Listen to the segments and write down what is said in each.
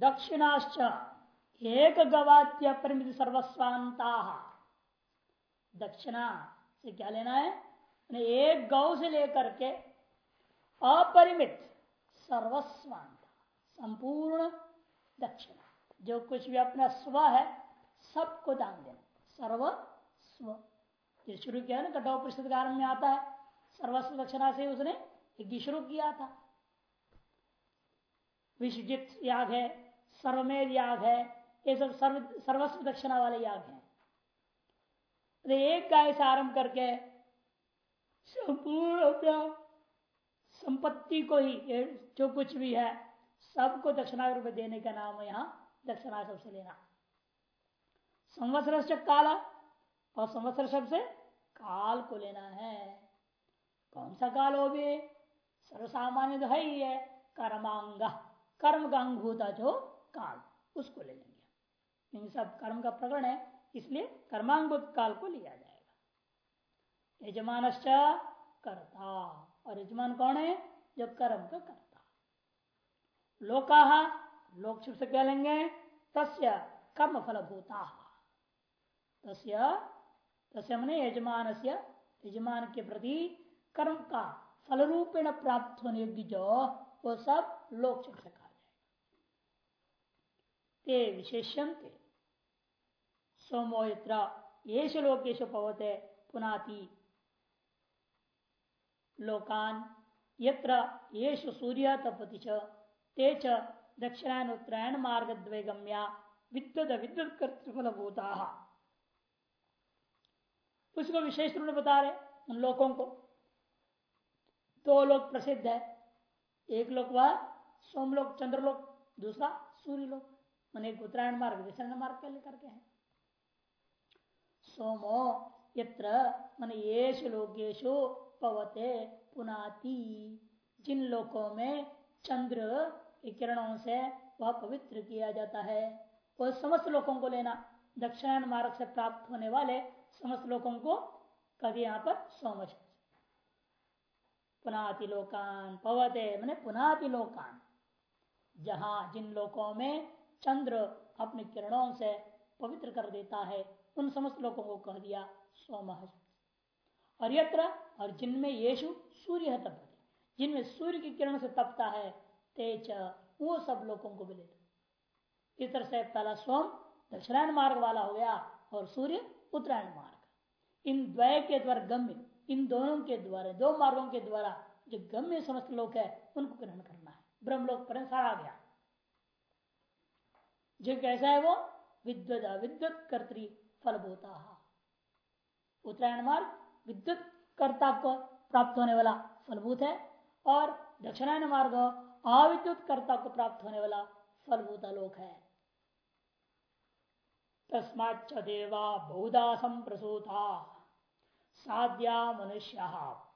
दक्षिणाश्च एक गवात्य परिमित सर्वस्वांता दक्षिणा से क्या लेना है? एक गौ से लेकर के अपरिमित सर्वस्वांता संपूर्ण दक्षिणा, जो कुछ भी अपना स्व है, सबको दान देना, सर्व स्व। शुरू किया ना कटो परिषद कारण में आता है। सर्वस्व दक्षिणा से उसने शुरू किया था। विश्वजित याग है। सर्वमेध याग है। ये सब सर्व, सर्वस्व दक्षिणा वाले याग हैं। तो एक गाय से आरंभ करके संपूर्ण संपत्ति को ही जो कुछ भी है, सबको दक्षिणा रूप देने का नाम है यहाँ दक्षिणा सबसे लेना। संवत्सर काला, और संवत्सर शब्द से काल को लेना है। कौन सा काल हो भी? सर्वसामान्य तो है ही है, कर्मांग। कर्म का अंग होता जो काल उसको ले लेंगे। इन सब कर्म का प्रकरण है, इसलिए कर्मांग काल को लिया जाएगा। यजमान कर्ता। और यजमान कौन है? जो कर्म का कर्ता। लोका, लोक से क्या लेंगे? तस्य कर्म फल भूता तस्य तस्य मैंने यजमान से यजमान के प्रति कर्म का फल रूपेण प्राप्त होने योग्य जो, वो सब लोक से कहा जाएगा ते विशेषण थे सोमोत्र येष लोकेश पवते, पुनाति। लोकान, यत्र येष सूर्य तपति ते च दक्षिणायन उत्तरायण मार्ग द्वेगम्या विद्युत विद्युत कर्तफल भूता उसको विशेष रूप में बता रहे उन लोगों को। दो लोग प्रसिद्ध है, एक लोक वह, सोमलोक, चंद्रलोक, दूसरा सूर्य एक उत्तरायण मार्ग दक्षिण मार्ग के लेकर के है। सोमो यत्र मन येषु लोकेशु पवते पुनाति, जिन लोकों में चंद्र किरणों से वह पवित्र किया जाता है वह समस्त लोगों को लेना दक्षिणायन मार्ग से प्राप्त होने वाले समस्त लोगों को कभी यहाँ पर सोम पुनाति लोकान, पवते, मैंने पुनाति लोकान, जहाँ जिन लोकों में चंद्र अपने किरणों से पवित्र कर देता है। उन समस्त लोगों को कह दिया सोम और यत्र, और जिनमें येषु सूर्य तपते जिनमें सूर्य की किरण से तपता है तेज वो सब लोगों को मिले। इस तरह से पहला सोम दक्षिणायन मार्ग वाला हो गया और सूर्य उत्तरायण मार्ग। इन द्वय के द्वारा गम्य, इन दोनों के द्वारा, दो मार्गों के द्वारा जो गम्य समस्त लोक है, उनको ग्रहण करना है। ब्रह्म लोक पर सारा गया जो कैसा है वो? विद्युत अविद्युत कर्तरी फलभूता। उत्तरायण मार्ग विद्युत कर्ता को प्राप्त होने वाला फलभूत है, और दक्षिणायन मार्ग अविद्युत कर्ता को प्राप्त होने वाला फलभूता लोक है। तस्माच देवा बहुधा संप्रसूता, साध्या मनुष्य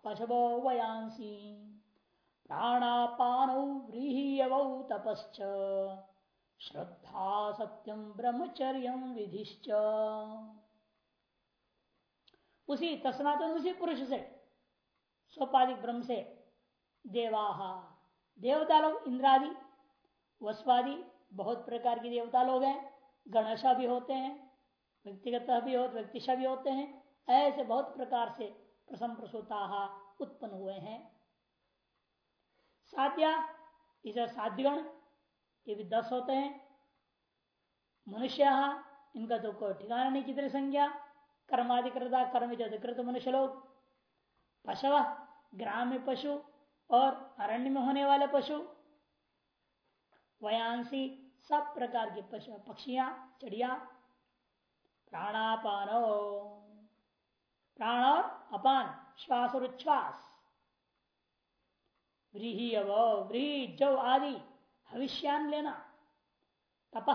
पशवो वयांसी, प्राणापान व्रीहयव तपश्च। श्रद्धा सत्यम ब्रह्मचर्य विधिश्च। उसी तस्मात उसी पुरुष से स्वपादिक ब्रह्म से देवाहा देवता लोग इंद्रादि, वस्वादि, बहुत प्रकार के देवता लोग हैं, गणेशा भी होते हैं, व्यक्तिगत भी होते व्यक्तिशा भी होते हैं, ऐसे बहुत प्रकार से प्रसम प्रसूता उत्पन्न हुए हैं। साध्या, इसे साध्यगण ये भी दस होते हैं। मनुष्य, इनका तो कोई ठिकाना नहीं कितने संज्ञा कर्माधिकृता कर्म अधिकृत मनुष्य लोग। पशव ग्राम में पशु और अरण्य में होने वाले पशु। वयांसी, सब प्रकार के पशु पक्षियाँ, चिड़िया, प्राणापान। प्राण और अपान, श्वास और उच्छ्वास। व्रीही अव, व्रीही जव आदि। भविष्यान लेना। तप,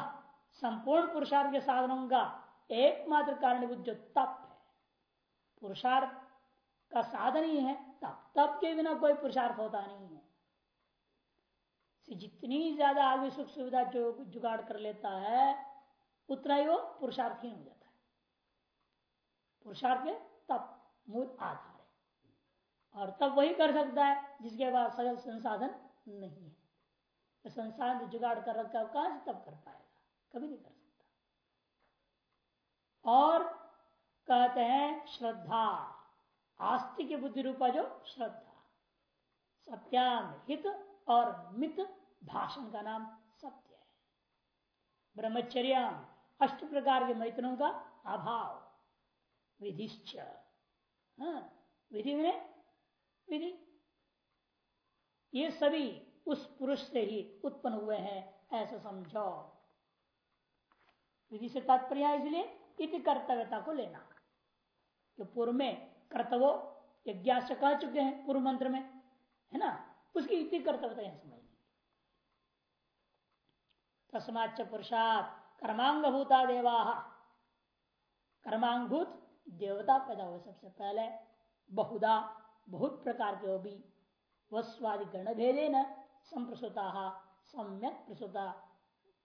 संपूर्ण पुरुषार्थ के साधनों का एकमात्र कारण जो तप है। पुरुषार्थ का साधन ही है, तप तप के बिना कोई पुरुषार्थ होता नहीं है। जितनी ज़्यादा आगे सुख सुविधा जो जुगाड़ कर लेता है, उतना ही वो पुरुषार्थहीन हो जाता है। पुरुषार्थ में तप मूल आधार है। और तब वही कर सकता है जिसके पास सगल संसाधन नहीं है। तो संसार में जुगाड़ कर रखा कहाँ से तब कर पाएगा। कभी नहीं कर सकता। और कहते हैं श्रद्धा आस्तिक बुद्धि रूपा जो श्रद्धा सत्याम हित और मित भाषण का नाम सत्य है। ब्रह्मचर्य अष्ट प्रकार के मैत्रों का अभाव विधिश्च हाँ, विधि में विधि। ये सभी उस पुरुष से ही उत्पन्न हुए हैं, ऐसा समझो। विधि से तात्पर्य इसलिए इति कर्तव्यता को लेना। जो पूर्व में कर्तव्य से कह चुके हैं, पूर्व मंत्र में, है ना? उसकी इति कर्तव्यता यहाँ समझ तस्माच पुरुषात कर्मांग भूता देवा। कर्मांगभूत देवता पैदा हुए सबसे पहले, बहुधा, बहुत प्रकार के भी, वस्वादि गण भेदे न संप्रसुता, सम्यक प्रसुता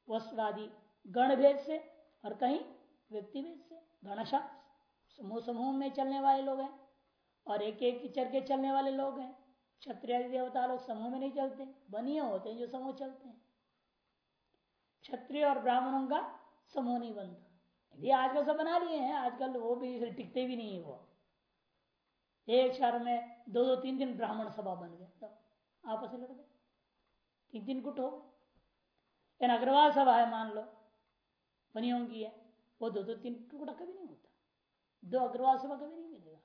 वस्वादि गण भेद से और कहीं व्यक्ति भेद से गणशा समूह समूह में चलने वाले लोग हैं और एक एक चर के चलने वाले लोग हैं। क्षत्रिय देवता लोग समूह में नहीं चलते बनिए होते हैं जो समूह चलते हैं। क्षत्रिय और ब्राह्मणों का समूह नहीं बनता। यदि आजकल सब बना लिए हैं, आजकल वो भी टिकते भी नहीं है वो। एक शहर में दो दो तीन दिन ब्राह्मण सभा बन गए तो आपस में लड़ गए। तीन तीन गुट हो गए अग्रवाल सभा है मान लो। बनी होंगी है। वो दो दो तीन टुकड़ा कभी नहीं होता। दो अग्रवाल सभा कभी नहीं मिलेगा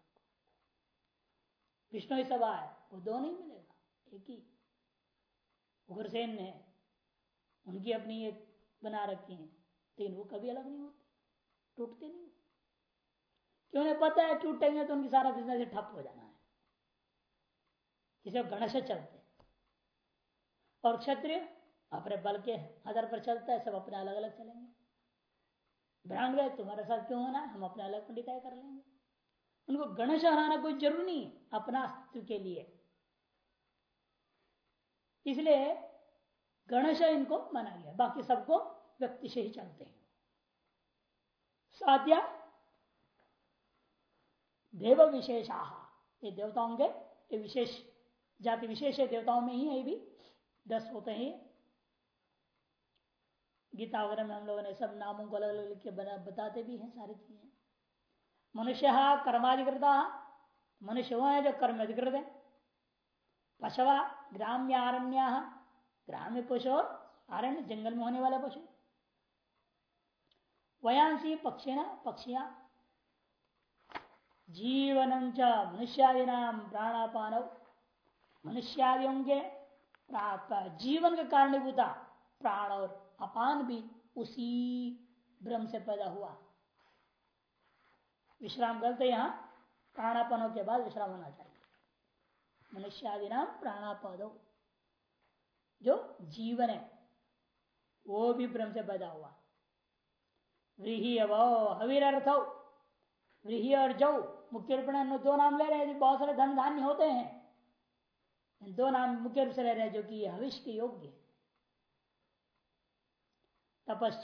विष्णु सभा है वो दो नहीं मिलेगा। एक ही। उग्रसेन ने उनकी अपनी एक बना रखी है। लेकिन वो कभी अलग नहीं होते। टूटते नहीं। क्यों? उन्हें पता है टूटेंगे तो उनकी सारा बिज़नेस ठप हो जाना है। इसे गणेश चलते और क्षत्रिय अपने बल के आधार पर चलता है, सब अपने अलग अलग चलेंगे। ब्राह्मण तुम्हारे साथ क्यों होना? हम अपने अलग पंडिताई कर लेंगे। उनको गणेश हराना कोई ज़रूरी नहीं अपना अस्तित्व के लिए। इसलिए गणेश इनको माना गया। बाकी सबको व्यक्ति से ही चलते हैं। साध्या देव विशेषा ये देवताओं के विशेष, जाति विशेष देवताओं में ही है भी। दस होते हैं। गीता वगैरह में हम लोगों ने सब नामों को अलग अलग लिख के बना, बताते भी हैं सारी चीज़ें। मनुष्य कर्माधिकृता मनुष्य हुआ है जो कर्म अधिकृत है। पशवा ग्राम्य आरण्य ग्राम्य पशु आरण्य, जंगल में होने वाले पशु। वयांसी पक्षिणा, पक्षिया। जीवन च मनुष्यादि नाम प्राणापान। मनुष्यादियों के जीवन का कारणीभूता प्राण और अपान भी उसी ब्रह्म से पैदा हुआ। विश्राम करते यहाँ, प्राणापनों के बाद विश्राम होना चाहिए। मनुष्यादि नाम प्राणापद। जो जीवन है, वो भी ब्रह्म से पैदा हुआ। व्रीही हवीर अर्थ व्रीही और जौ मुख्य रूप दो नाम ले रहे हैं बहुत सारे धन धान्य होते हैं। दो नाम मुख्य रूप से ले रहे हैं, जो कि हविष्य के योग्य तपश्च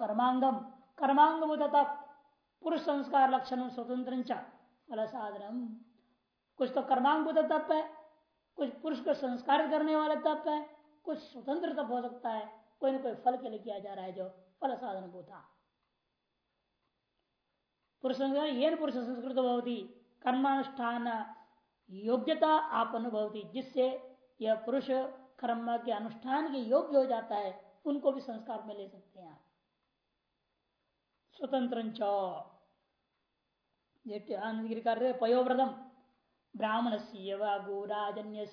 कर्मांगम। कर्मांग तप। पुरुष संस्कार लक्षण स्वतंत्र फल साधन कुछ तो कर्मांग तप है, कुछ पुरुष को संस्कार करने वाला तप है, कुछ स्वतंत्र तप हो सकता है। कोई ना कोई फल के लिए किया जा रहा है जो फल साधन भूता पुरुष संस्कार, ये पुरुष संस्कृत भवती। कर्मानुष्ठान योग्यता आप अनुभवती, जिससे यह पुरुष कर्म के अनुष्ठान के योग्य हो जाता है, उनको भी संस्कार में ले सकते हैं आप। स्वतंत्र कर पयोव्रतम। ब्राह्मण से गोराजन्य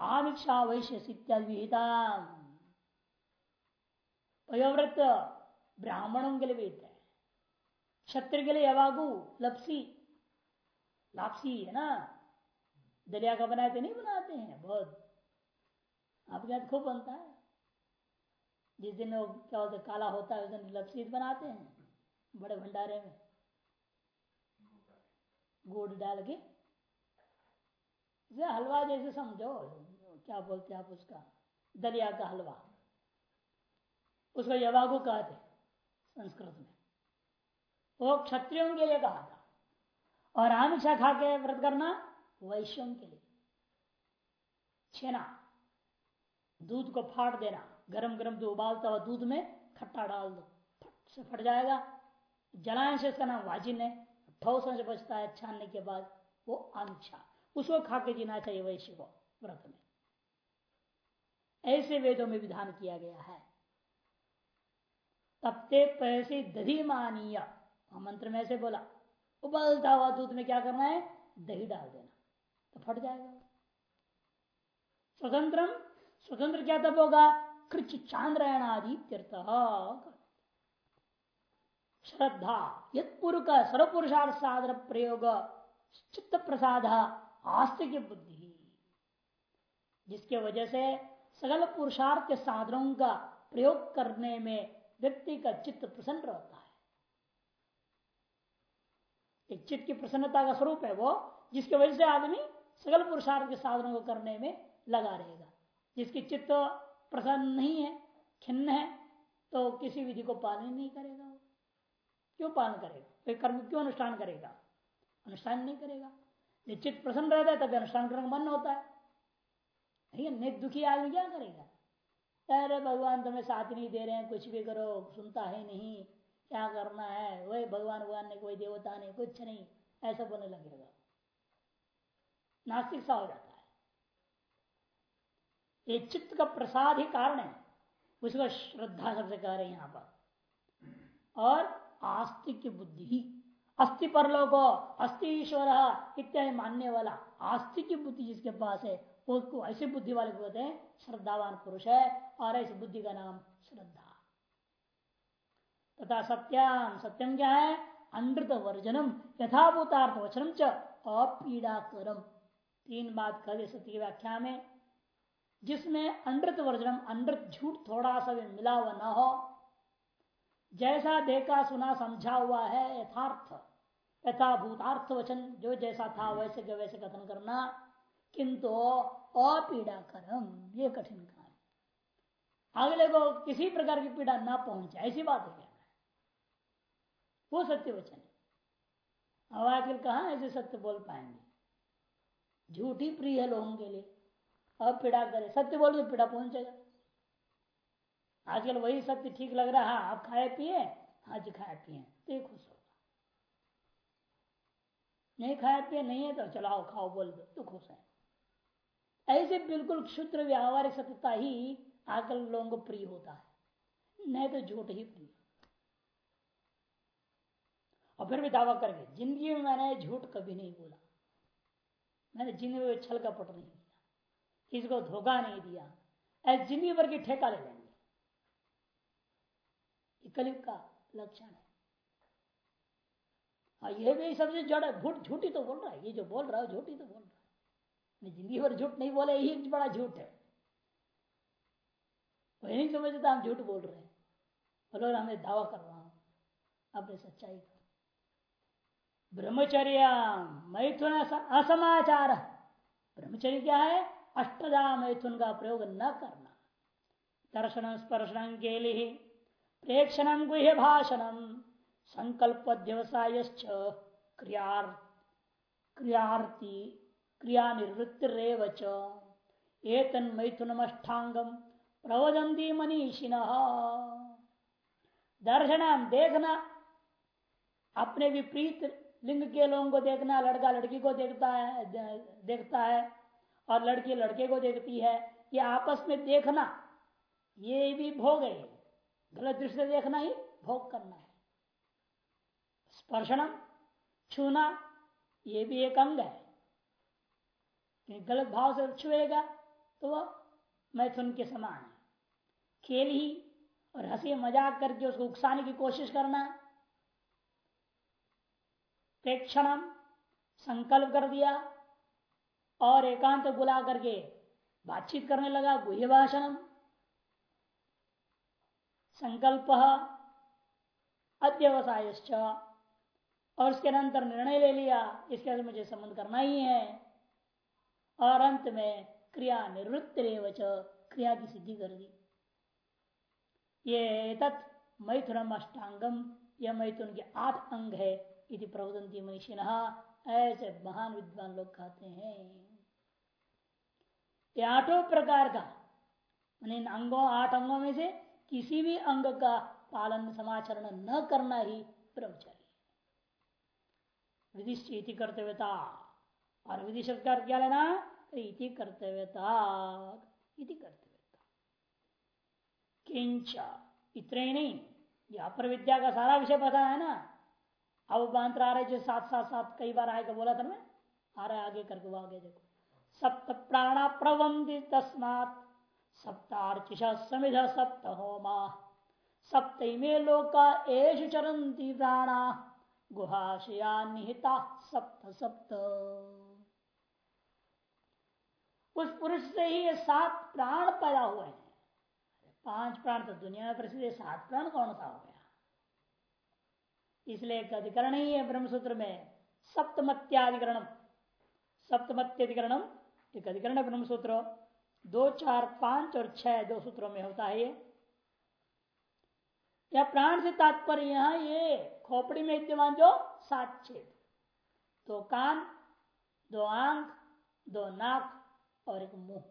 आमिक्षा वैश्य इत्यादि पयोव्रत ब्राह्मणों के लिए भी क्षत्रिय के लिए अवागु, लपसी। लापसी है ना? दरिया का बनाए तो नहीं बनाते हैं? बहुत। आपके यहाँ खूब बनता है। जिस दिन वो क्या है, काला होता है, उस दिन लपसी बनाते हैं, बड़े भंडारे में। गुड़ डाल के हलवा जैसे समझो, क्या बोलते आप उसका, दलिया का हलवा। उसको यवागु कहते संस्कृत में। वो क्षत्रियों के लिए कहा था। और आमिषा खा के व्रत करना वैश्यों के लिए। छेना, दूध को फाड़ देना। गरम गरम जो उबालता हुआ दूध में खट्टा डाल दो। फट से फट जाएगा। जलायन से इसका नाम वाजिन है। ठोस से बचता है, छानने के बाद वो अंशा उसको खा के जीना चाहिए वैश्य को, व्रत में। ऐसे वेदों में विधान किया गया है। तपते पैसे दधी मानिया। मंत्र में ऐसे बोला, उबलता हुआ दूध में क्या करना है? दही डाल देना। तो फट जाएगा। स्वतंत्र स्वतंत्र क्या तब होगा? कृच चांद्रायण आदि तीर्थ श्रद्धा यत्पुर का सर्वपुरुषार्थ साधन प्रयोग चित्त प्रसाद आस्तिक बुद्धि। जिसके वजह से सकल पुरुषार्थ के साधनों का प्रयोग करने में व्यक्ति का चित्त प्रसन्न रहता है। एक चित्त की प्रसन्नता का स्वरूप है वो, जिसके वजह से आदमी सकल पुरुषार्थ के साधनों को करने में लगा रहेगा। जिसकी चित्त प्रसन्न नहीं है, खिन्न है तो किसी विधि को पालन नहीं करेगा क्यों पालन करेगा? कोई कर्म क्यों अनुष्ठान करेगा? अनुष्ठान नहीं करेगा। जब चित्त प्रसन्न रहता है, तभी अनुष्ठान करने मन होता है। ठीक नहीं दुखी आदमी क्या करेगा? अरे भगवान, तुम्हें साथ नहीं दे रहे हैं, कुछ भी करो, सुनता है नहीं, क्या करना है? वही भगवान भगवान ने कोई देवता नहीं, कुछ नहीं, ऐसा बोलने लगेगा। नास्तिक सा हो जाता है। ये चित्त का प्रसाद ही कारण है। उसको श्रद्धा सबसे कह रहे हैं यहाँ पर। और आस्तिक बुद्धि ही। अस्थि परलोको अस्थि ईश्वर इत्यादि मानने वाला आस्तिक की बुद्धि जिसके पास है, उसको ऐसी बुद्धि वाले को कहते हैं, श्रद्धावान पुरुष है, और ऐसी बुद्धि का नाम श्रद्धा। तथा सत्याम सत्यम क्या है? अनृत वर्जनम, यथाभूतार्थ वचनम च अपीड़ा तीन बात कह दे सत्य की व्याख्या में, जिसमें अनृत वर्जनम, अनृत झूठ थोड़ा सा भी मिला हुआ न हो। जैसा देखा सुना समझा हुआ है यथार्थ, यथाभूतार्थ वचन, जो जैसा था वैसे के वैसे कथन करना। किंतु अपीड़ा करम, ये कठिन काम। अगले को किसी प्रकार की पीड़ा ना पहुँचे, ऐसी बात है। क्या वो सत्य वचन है। आखिर कहा ऐसे सत्य बोल पाएँगे? झूठ ही प्रिय है लोगों के लिए। अब पीड़ा करे। सत्य बोल तो पीड़ा पहुंचेगा आजकल वही सत्य ठीक लग रहा है। आप खाए पिए हाँ जी खाए पिए। तो खुश होगा। नहीं खाए पिए, नहीं है तो चलाओ, खाओ, बोल दो तो खुश है। ऐसे बिल्कुल क्षुद्र व्यावहारिक सत्यता ही आजकल लोगों को प्रिय होता है। नहीं तो झूठ ही प्रिय। और फिर भी दावा करके ज़िंदगी में मैंने झूठ कभी नहीं बोला। मैंने ज़िंदगी में छल का पट नहीं किया किसी को धोखा नहीं दिया। ऐसे ज़िंदगी भर की ठेका ले लेंगे। कलियुग का लक्षण है। हाँ ये भी सबसे जड़ झूठ, झूठी तो बोल रहा है। ये जो बोल रहा है झूठी तो बोल रहा है। ज़िंदगी भर झूठ नहीं बोले, यही बड़ा झूठ है। वही नहीं समझता, हम झूठ बोल रहे हैं। और हमें दावा कर रहा हूँ। अपने सच्चाई का ब्रह्मचर्य मैथुन असमाचार। ब्रह्मचर्य क्या है? अष्टदा मैथुन का प्रयोग न करना। दर्शन, स्पर्शन के लिए प्रेक्षण गुह्य भाषण संकल्प व्यवसाय क्रियार्थी क्रिया निवृत्तिरेवच एतन मैथुनमष्टांगम प्रवदंती मनीषिण दर्शन, देखना, अपने विपरीत लिंग के लोगों को देखना, लड़का लड़की को देखता है देखता है, और लड़की लड़के को देखती है, ये आपस में देखना, ये भी भोग है। गलत दृष्टि से देखना ही भोग करना है। स्पर्शनम छूना, ये भी एक अंग है। गलत भाव से छुएगा तो वह मैथुन के समान है। खेल ही और हँसी मज़ाक करके उसको उकसाने की कोशिश करना प्रेक्षण संकल्प कर दिया और एकांत बुला करके बातचीत करने लगा गुह्य भाषण संकल्प अध्यवसाय और उसके अंतर निर्णय ले लिया, इसके अंदर मुझे संबंध करना ही है। और अंत में क्रिया निवृत्त रेवच क्रिया की सिद्धि कर दी। ये तत् मैथुनम अष्टांगम, यह मैथुन के आठ अंग है। इति प्रवदंती मनीषिण ऐसे महान विद्वान लोग कहते हैं। ये आठों प्रकार का इन अंगों, आठ अंगों में से किसी भी अंग का पालन, समाचरण न करना ही ब्रह्मचर्य विधिष्ठ कर्तव्यता। और विधि शब्द का क्या लेना? इति कर्तव्यता। इति कर्तव्यता। किंच इतने ही नहीं ये अपर विद्या का सारा विषय पता है ना। अब बांतर आ रहे जो साथ साथ साथ कई बार आएगा, बोला था मैं, आ रहा है आगे करके, वो आगे देखो। सप्त प्राणा प्रवंदि तस्मात सप्तार्चिष समिध सप्त होमा। सप्त में लोका एश चरंती प्राणा गुहाशया निहिता सप्त सप्त। उस पुरुष से ही ये सात प्राण पैदा हुए हैं। पाँच प्राण तो दुनिया में प्रसिद्ध सात प्राण कौन सा हो गया इसलिए एक अधिकरण ही है ब्रह्मसूत्र में। सप्तमत्याधिकरण सप्तमत्याधिकरणम, एक अधिकरण है ब्रह्मसूत्र। दो, चार, पाँच और छह दो सूत्रों में होता है ये। प्राण से तात्पर्य यहाँ ये खोपड़ी में विद्यमान जो सात छेद। दो कान, दो आँख, दो नाक और एक मुँह।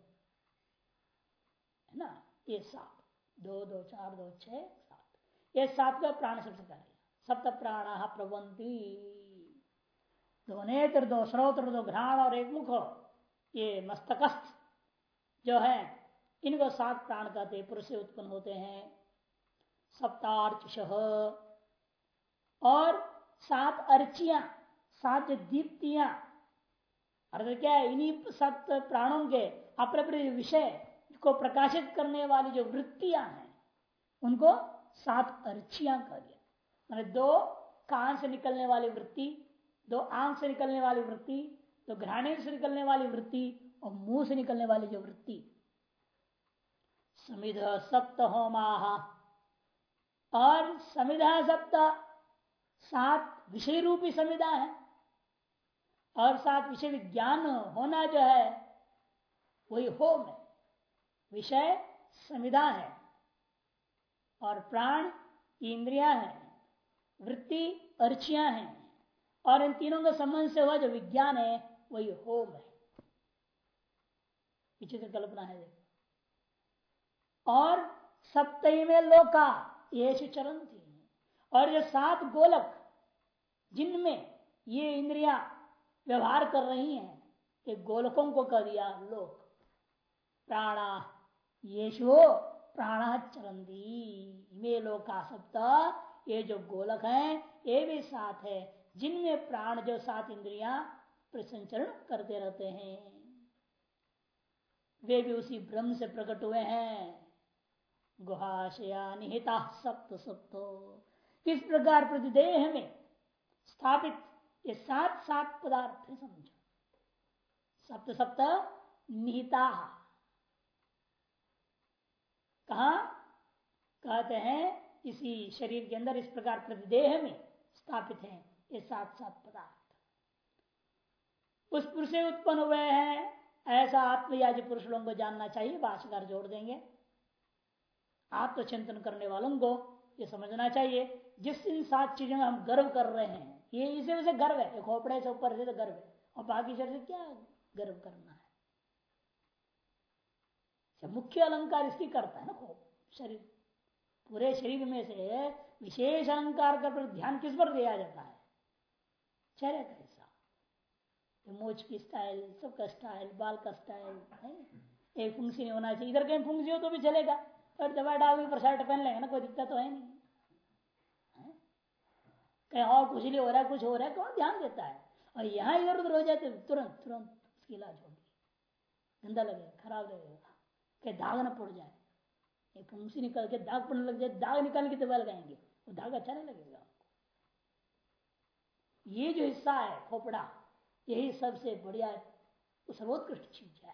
है ना? ये सात। दो दो, चार, दो, छह, सात। ये सात का प्राण सबसे करेगा सप्त प्राण प्रबंधी दो नेत्र दो श्रोत्र दो घ्राण और एक मुख। ये मस्तकस्थ जो है, इनको सात प्राण कहते पुरुष से उत्पन्न होते हैं। सप्तार्च और सात अर्चिया, सात दीप्तियाँ। अर्थात क्या है, इन्हीं सप्त प्राणों के अपने अपने विषय को प्रकाशित करने वाली जो वृत्तियाँ हैं, उनको सात अर्चियाँ कर दिया मैंने दो कान से निकलने वाली वृत्ति, दो आँख से निकलने वाली वृत्ति, दो घ्राणे से निकलने वाली वृत्ति और मुँह से निकलने वाली जो वृत्ति। समिध सप्त होमा और समिधा सप्त सात विषय रूपी समिधा है। और सात विषय विज्ञान होना जो है, वही होम है। विषय संविधा है। और प्राण इंद्रिया है। वृत्ति, अर्चियाँ हैं। और इन तीनों के संबंध से हुआ जो विज्ञान है, वही होम है। विचित्र कल्पना है और सप्तही में लोका ये चरण थी। और जो सात गोलक, जिनमें ये इंद्रिया व्यवहार कर रही हैं एक गोलकों को कह दिया लोक। प्राणा येषु प्राण चरंदी में लोका सप्त ये जो गोलक है, ये भी साथ है, जिनमें प्राण जो सात इंद्रिया प्रसंचरण करते रहते हैं। वे भी उसी ब्रह्म से प्रकट हुए हैं। गुहाशया निहिता सप्त सप्त। इस प्रकार प्रतिदेह में स्थापित ये सात सात पदार्थ समझो। सप्त सप्त निहिता। कहा? कहते हैं इसी शरीर के अंदर इस प्रकार प्रतिदेह में स्थापित है ये सात सात पदार्थ। उस पुरुष से उत्पन्न हुए हैं, ऐसा आत्मयाजी पुरुष लोगों को जानना चाहिए भाषाकार जोड़ देंगे। आत्मचिंतन करने वालों को ये समझना चाहिए, जिस इन सात चीज़ों में हम गर्व कर रहे हैं, ये इसी वजह से गर्व है खोपड़े से ऊपर से तो गर्व है, और बाकी शरीर से क्या गर्व करना है? मुख्य अलंकार इसकी करता है ना, खोप, शरीर। पूरे शरीर में से विशेष अहंकार का ध्यान किस पर दिया जाता है? चेहरे का हिस्सा। मोच की स्टाइल सबका स्टाइल बाल का स्टाइल है एक फुंसी नहीं होना चाहिए। इधर कहीं फुंसी हो तो भी चलेगा। पर दवा डाल, पर शर्ट पहन लेंगे ना, कोई दिक्कत तो है नहीं। कहीं और कुछ हो रहा है कुछ हो रहा है कौन ध्यान देता है। और यहाँ इधर उधर हो जाए तो तुरंत तुरंत उसकी इलाज होगी। गंदा लगेगा, खराब लगेगा। कहीं दाग पड़ जाए। एक फुंसी निकल के दाग पड़ने लग जाए, दाग निकालने की दवा लगाएँगे, वो दाग अच्छा नहीं लगेगा ये जो हिस्सा है, खोपड़ा, यही सबसे बढ़िया सर्वोत्कृष्ट चीज़ है।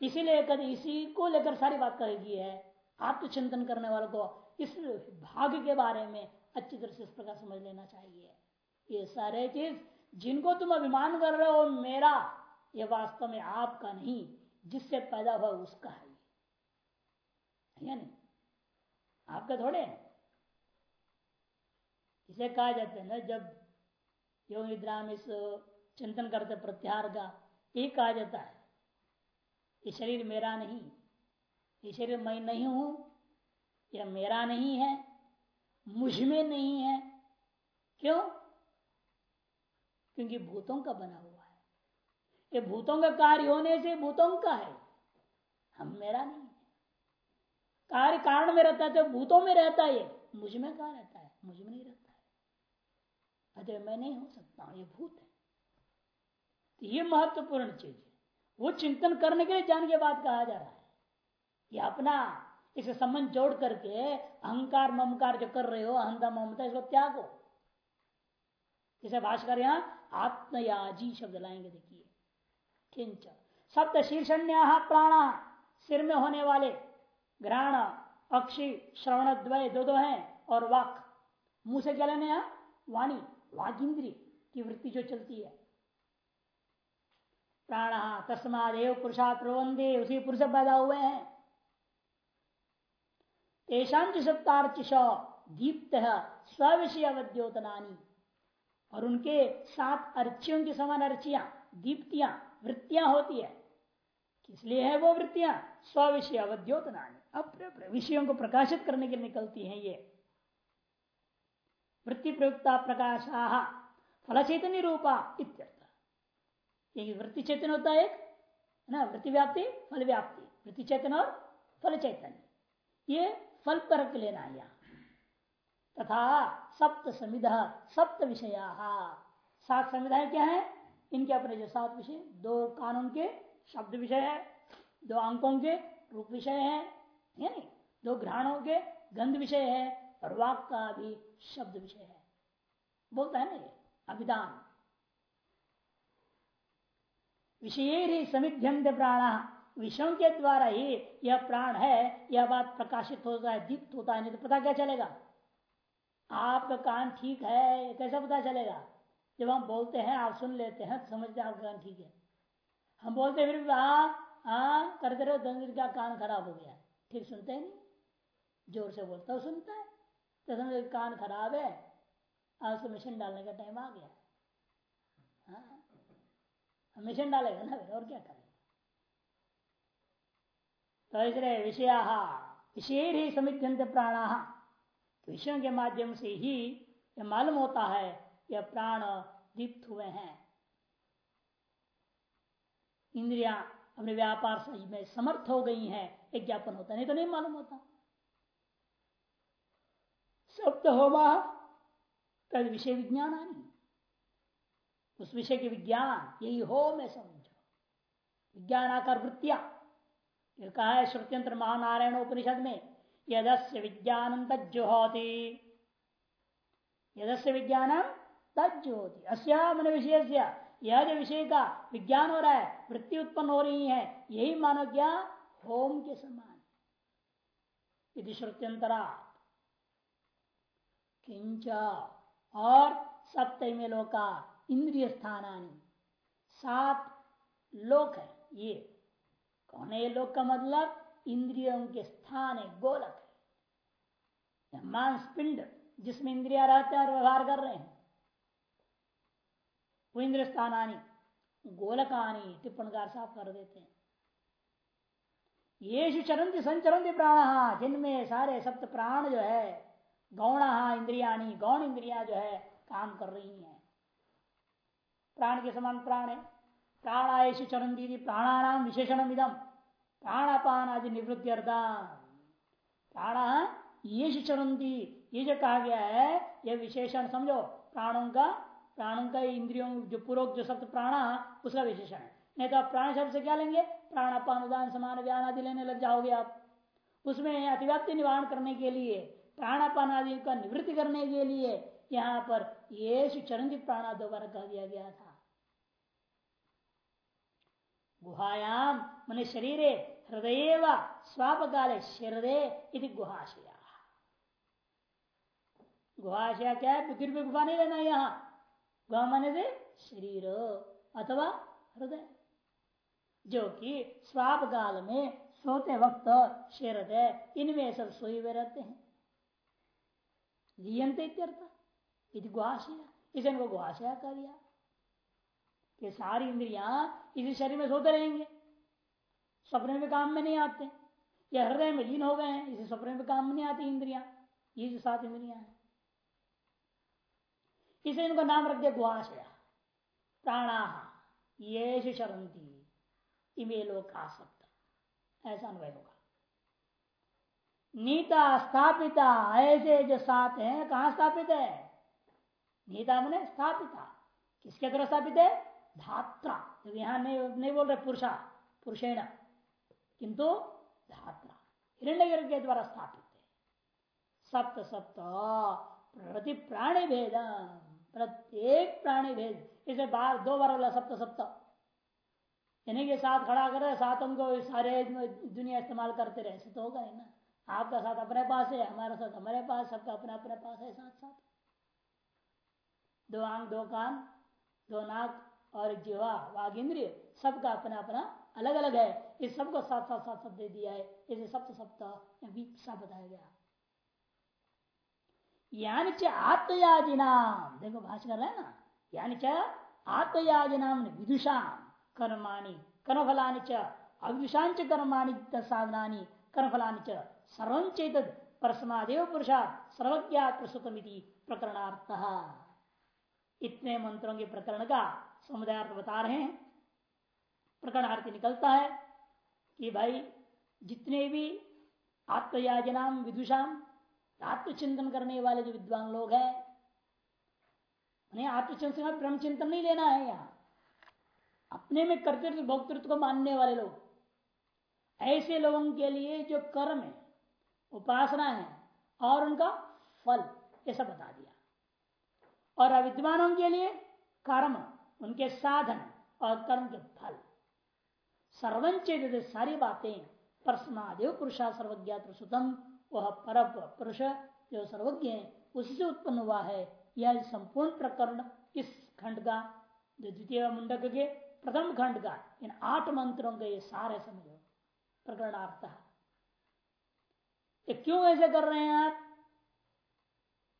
इसीलिए कभी इसी को लेकर सारी बात करेगी है, आत्मचिंतन करने वालों को इस भाग के बारे में अच्छी तरह से इस प्रकार समझ लेना चाहिए। ये सारे चीज़ जिनको तुम अभिमान कर रहे हो, मेरा, ये वास्तव में आपका नहीं, जिससे पैदा हुआ उसका है। या नहीं? आपका थोड़े इसे कहा जाता है ना, जब योग निद्रा में इस चिंतन करते, प्रत्याहार का, ये कहा जाता है, ये शरीर मेरा नहीं, ये शरीर मैं नहीं हूँ, यह मेरा नहीं है, मुझमें नहीं है। क्यों? क्योंकि भूतों का बना हुआ है। ये भूतों का कार्य होने से भूतों का है। हम मेरा नहीं कार्य कारण में रहता है तो भूतों में रहता है मुझमें कहा रहता है? मुझमें नहीं रहता है। अतः मैं नहीं हो सकता हूँ, ये भूत है। तो ये महत्वपूर्ण चीज़ है। वो चिंतन करने के लिए जान के बाद कहा जा रहा है ये अपना इसे संबंध जोड़ करके अहंकार, ममकार जो कर रहे हो, अहंता, ममता, इसको त्यागो। जैसे भाषकर यहाँ, आत्मयाजी शब्द लाएँगे, देखिए। किंच। सप्त शीर्षण्य प्राण, सिर में होने वाले ग्रहण अक्षी, श्रवण, द्वय, दो दो हैं, और वाक। मुँह से क्या लेने यहाँ वाणी वाक इंद्री की वृत्ति जो चलती है। प्राण, तस्मादेव पुरुषा प्रबंधे उसी पुरुष पैदा हुए हैं। तेषांच सप्तार्चिश दीप्त स्विषय अवद्योतनानी और उनके सात अर्चियों की समान अर्चियाँ, दीप्तियाँ, वृत्तियाँ होती है। किसलिए है वो वृत्तियाँ। स्विषय अवद्योतनानी अपने विषयों को प्रकाशित करने के लिए निकलती हैं ये। वृत्ति प्रयुक्ता प्रकाशा फल रूपा इत्यर्थ। वृत्ति चैतन्य होता है एक ना? वृत्ति व्याप्ति, फल व्याप्ति। वृत्ति चैतन्य और फल चैतन्य। ये फल परक लेना यहाँ। तथा सप्त संविधा सप्त विषय। सात संविधाएँ क्या है? इनके अपने जो सात विषय दो कानून के शब्द विषय है, दो अंकों के रूप विषय है नहीं दो घ्राणों के गंध विषय है और वाक का भी शब्द विषय है। बोलता है ना ये, अभिधान। विषय ही समिध्यंत प्राण, विषयों के द्वारा ही यह प्राण है, यह बात प्रकाशित होता है, दीप्त होता है, नहीं तो पता क्या चलेगा? आपका कान ठीक है कैसा पता चलेगा? जब हम बोलते हैं, आप सुन लेते हैं तो समझते हैं आपका कान ठीक है। हम बोलते फिर हाँ हाँ करते रहो दंग का कान खराब हो गया? ठीक सुनते नहीं। ज़ोर से बोलता सुनता है? तो समझ कान खराब है, आज उसको मिशन डालने का टाइम आ गया हाँ। मिशन डालेगा ना फिर, और क्या करेगा तो इसलिए विषया, विषय ही समित्यंत प्राण। विषयों के माध्यम से ही यह मालूम होता है, यह प्राण दीप्त हुए हैं। इंद्रिया अपने व्यापार में समर्थ हो गई हैं, एक ज्ञापन होता नहीं तो नहीं मालूम होता। शब्द होमा तद विषय विज्ञान आनी। उस विषय के विज्ञान, यही हो मैं समझो। विज्ञान आकार वृत्तिया। कहा है श्रुत्यंत्र महानारायण उपनिषद में, यदस्य विज्ञान तज्जुहोती। यदस्य विज्ञान तज्जुहोती। अस्या मन विषय यह जो विषय का विज्ञान हो रहा है, वृत्ति उत्पन्न हो रही है, यही मानो क्या? होम के समान। यदि श्रुत्यंतरा किंच। और सप्तमी लोका इंद्रिय स्थानानी। सात लोक है ये। कौन है ये लोक का मतलब? इंद्रियों के स्थान है, गोलक है। मांस पिंड जिसमें इंद्रिया रहते हैं और व्यवहार कर रहे हैं। वो इंद्रिय स्थानानी गोलकानी, टिप्पणकार साफ़ कर देते हैं। ये चरंती संचरंती प्राण, जिनमें सारे सप्त प्राण जो है, गौण इंद्रिया गौण इंद्रिया जो है, काम कर रही हैं। प्राण के समान प्राण है। प्राणायश चरंती प्राणानाम विशेषण इदम। प्राणापान आदि निवृत्ति प्राण ये चरंती, ये जो कहा गया है यह विशेषण समझो, प्राणों का प्राणों का इंद्रियों, जो पूर्वक जो शब्द प्राण, उसका विशेषण है। नहीं तो आप प्राण शब्द से क्या लेंगे? प्राणापान उदान समान व्यान आदि लेने लग जाओगे आप। उसमें अतिव्याप्ति निवारण करने के लिए प्राणापान आदि का निवृत्ति करने के लिए यहाँ पर ये चरंजित प्राणा दोबारा कह दिया गया था। गुहायाम, मन शरीर हृदय व स्वापकाले शरीर गुहाशया। गुहाशया क्या है? में गुफा नहीं लेना यहाँ। माने से शरीर, अथवा हृदय। जो कि स्वाप काल में सोते वक्त शेरत है इनमें सब सोए हुए रहते हैं। लियंते यदि गुहाशया इसे इनको गुहाशया कर दिया कि सारी इंद्रिया इसी शरीर में सोते रहेंगे। सपने में काम में नहीं आते। ये हृदय में लीन हो गए हैं, इसे सपने में काम में नहीं आती इंद्रिया। ये जो सात इंद्रिया है। इसे इनको नाम रख दिया गुहाशया। प्राणा ये शरंती इमे लोग आसक्त ऐसा अनुभव होगा। नीता स्थापिता, ऐसे जो सात हैं, कहा स्थापित है? नीता मैंने स्थापिता। किसके द्वारा स्थापित है? धात्रा। यहाँ नहीं नहीं बोल रहे पुरुषा, पुरुषेण। किंतु धात्रा। हिरण्य के द्वारा स्थापित है। सप्त सप्त प्रति प्राणी भेद प्रत्येक प्राणी भेद इसे बार दो बार वाला सप्त सप्त इन्हीं के साथ खड़ा कर सातों को सारे दुनिया इस्तेमाल करते रहे तो होगा ही ना आपका साथ अपने पास है हमारा साथ हमारे पास सबका अपना अपने पास है साथ साथ दो आँख दो कान दो नाक और जीवा वाघ इंद्रिय सबका अपना अपना अलग अलग है इस सबको साथ साथ साथ सब दे दिया है इसे सप्त सप्ताह बताया गया यानी च आत्मयाजी नाम देखो भाष कर रहे हैं ना? यानी च आत्मयाजी नाम विदुषाम। कर्माणी, कर्मफलानी च अविदुषांच कर्माणी साधनानी, कर्मफलानी च सर्वचेत परसमादेव पुरुषार्थ सर्वज्ञात प्रसुतमिति प्रकरणार्थ। इतने मंत्रों के प्रकरण का समुदाय बता रहे हैं। प्रकरणार्थ निकलता है कि भाई, जितने भी आत्मयाजनाम विदुषाम आत्मचिंतन करने वाले जो विद्वान लोग हैं, उन्हें आत्मचिंतन ब्रह्म चिंतन नहीं लेना है यहाँ। अपने में कर्तृत्व, भोक्तृत्व को मानने वाले लोग। ऐसे लोगों के लिए जो कर्म है, उपासना है, और उनका फल, ये सब बता दिया। और अविद्वानों के लिए कर्म, उनके साधन और कर्म के फल। सर्वंचित सारी बातें, परसमादेव पुरुषा सर्वज्ञात सुतम वह पर पुरुष जो सर्वज्ञ है उससे उत्पन्न हुआ है। यह संपूर्ण प्रकरण इस खंड का जो द्वितीय मुंडक के प्रथम खंड का इन आठ मंत्रों के ये सारे समझो प्रकरणार्थ। क्यों ऐसे कर रहे हैं आप?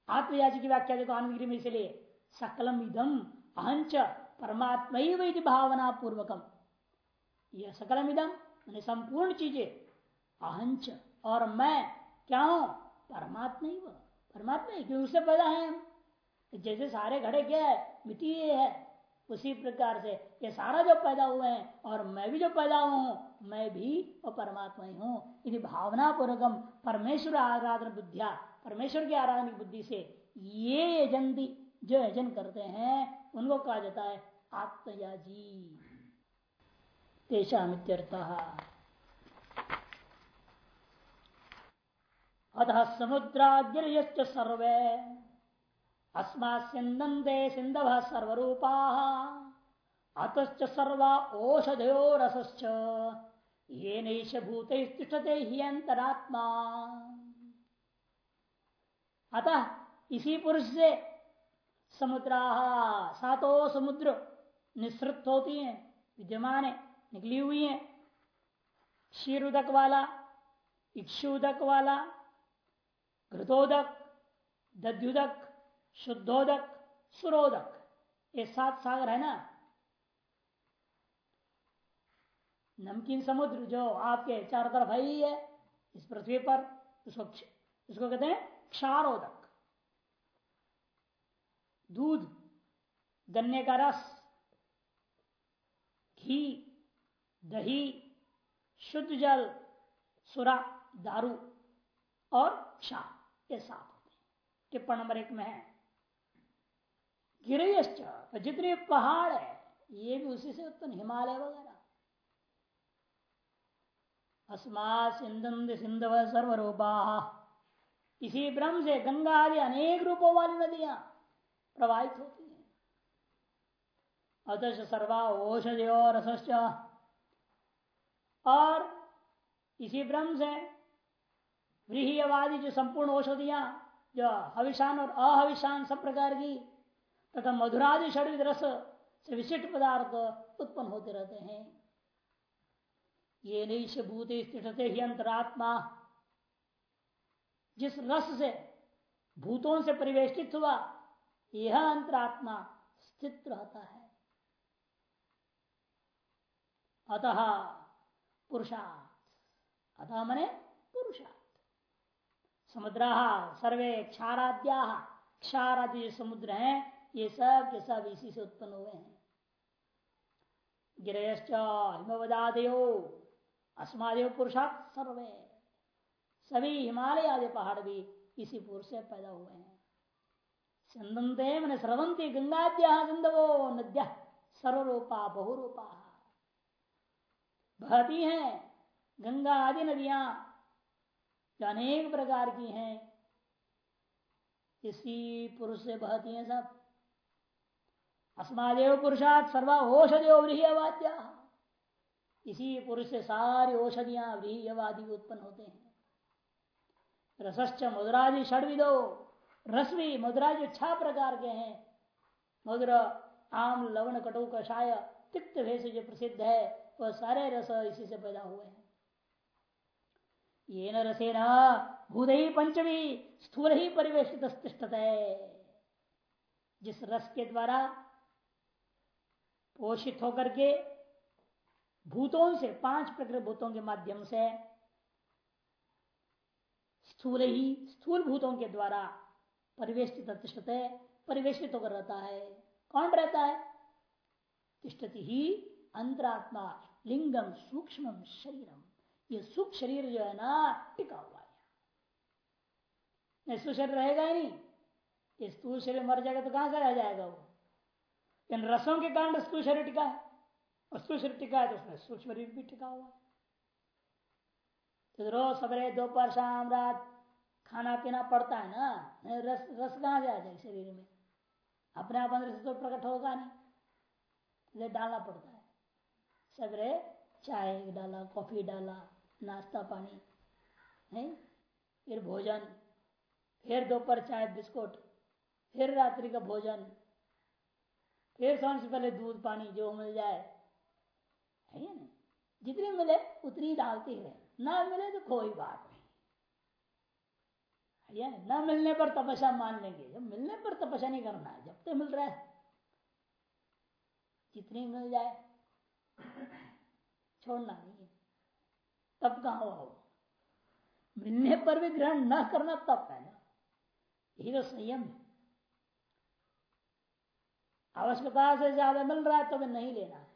आत्मयाजी की व्याख्या देखो आनंदगिरी में इसलिए, सकलम इधम अहंच परमात्मा भावना पूर्वकम। यह सकलम इधम संपूर्ण चीज़ें, अहंच और मैं क्या हो? परमात्मा ही वह परमात्मा ही क्यों उससे पैदा है हम। जैसे सारे घड़े क्या है? मिट्टी है। उसी प्रकार से ये सारा जो पैदा हुए हैं, और मैं भी जो पैदा हुआ हूँ, मैं भी वो परमात्मा ही हूँ। यदि भावना पूर्वकम परमेश्वर आराधन बुद्धिया, परमेश्वर की आराधन बुद्धि से ये यजंती जो यजन करते हैं, उनको कहा जाता है आत्मयाजी। तेषामित्यर्थ अतः समुद्राद्य सर्वे। अस्मादे सिंधव सर्वरूपा। अतच सर्वा ओषधयो रसश्च ये नैश भूत ही अंतरात्मा अतः इसी पुरुष से समुद्रा सातो समुद्र निसृत होती हैं, विद्यमान है निकली हुई हैं। क्षीरुदक वाला इक्षुदक वाला घृतोदक दध्युदक शुद्धोदक, सुरोदक। ये सात सागर है ना? नमकीन समुद्र जो आपके चारों तरफ़ है ही है, इस पृथ्वी पर, उसको इसको कहते हैं क्षारोदक। दूध, गन्ने का रस, घी, दही, शुद्ध जल, सुरा, दारू और क्षार। ये सात होते टिप्पण नंबर एक में है, गिरयश्च तो जितने पहाड़ है, ये भी उसी से उत्पन्न, हिमालय वगैरह। अस्मा सिंधु सिंधव सर्वरूपा। इसी ब्रह्म से गंगा आदि अनेक रूपों वाली नदियाँ प्रवाहित होती हैं। अतः सर्वा औषधि और रसश्च और इसी ब्रह्म से व्रीहवादी जो संपूर्ण औषधियाँ, जो हविषान और अहविषान सब प्रकार की, तथा मधुरादि षडविद रस से विशिष्ट पदार्थ उत्पन्न होते रहते हैं। ये नहीं भूते स्थित ही अंतरात्मा। जिस रस से भूतों से परिवेष्टित हुआ, यह अंतरात्मा स्थित रहता है। अतः पुरुषार्थ। अतः मने पुरुषार्थ। समुद्र, सर्वे क्षाराद्या। क्षारादि समुद्र हैं, ये सब के सब इसी से उत्पन्न हुए हैं। गिरयश्च हिमवदादयो अस्मादेव पुरुषार्थ सर्वे। सभी हिमालय आदि पहाड़ भी इसी पुरुष से पैदा हुए हैं। संदंते मन स्रवंती गंगाद्या सिंधवो नद्या सर्वरूपा, बहुरूपा। बहती हैं गंगा आदि नदियाँ जो अनेक प्रकार की हैं, इसी पुरुष से बहती हैं सब। अस्मादेव पुरुषात सर्वा औषधियो व्रीहवाद्या इसी पुरुष से सारी औषधियाँ व्रीहवादी उत्पन्न होते हैं। रसश्च मुद्रादि षडविदो रस भी मुद्रादि छह प्रकार के हैं। मुद्र आम, लवण, कटु, कषाय, तिक्त भेष जो प्रसिद्ध है, वह सारे रस इसी से पैदा हुए हैं। ये न रसे न भूत ही पंचमी स्थूल ही परिवेशित जिस रस के द्वारा पोषित होकर के भूतों से, पाँच प्रकृत भूतों के माध्यम से स्थूल ही स्थूल भूतों के द्वारा परिवेशित तिष्ठते परिवेशित होकर रहता है। कौन रहता है? तिष्ठति ही अंतरात्मा, लिंगम सूक्ष्म शरीरम। ये सूक्ष्म शरीर जो है ना, टिका हुआ है। स्थूल शरीर रहेगा ही नहीं। ये स्थूल शरीर मर जाएगा तो कहाँ से रह जाएगा वो? इन रसों के कारण स्थूल शरीर टिका है। और स्थूल शरीर टिका है तो उसमें सूक्ष्म शरीर भी टिका हुआ है। तो रोज सवेरे, दोपहर, शाम, रात खाना पीना पड़ता है ना रस रस कहाँ से आ जाए शरीर में? अपने आप अंदर से तो प्रकट होगा नहीं। डालना पड़ता है। सवेरे चाय डाला, कॉफ़ी डाला नाश्ता पानी, है? फिर भोजन, फिर दोपहर चाय, बिस्कुट, फिर रात्रि का भोजन, फिर सोने से पहले दूध पानी जो मिल जाए, है ना जितनी मिले उतनी डालती है। ना मिले तो कोई बात नहीं। है ना मिलने पर तपस्या मान लेंगे। जब मिलने पर तपस्या नहीं करना है, जब तक मिल रहा है। जितनी मिल जाए, छोड़ना नहीं है। तब कहा हो मिलने पर भी ग्रहण न करना तब है ना? यही तो संयम है। आवश्यकता से ज़्यादा मिल रहा है तो नहीं लेना है।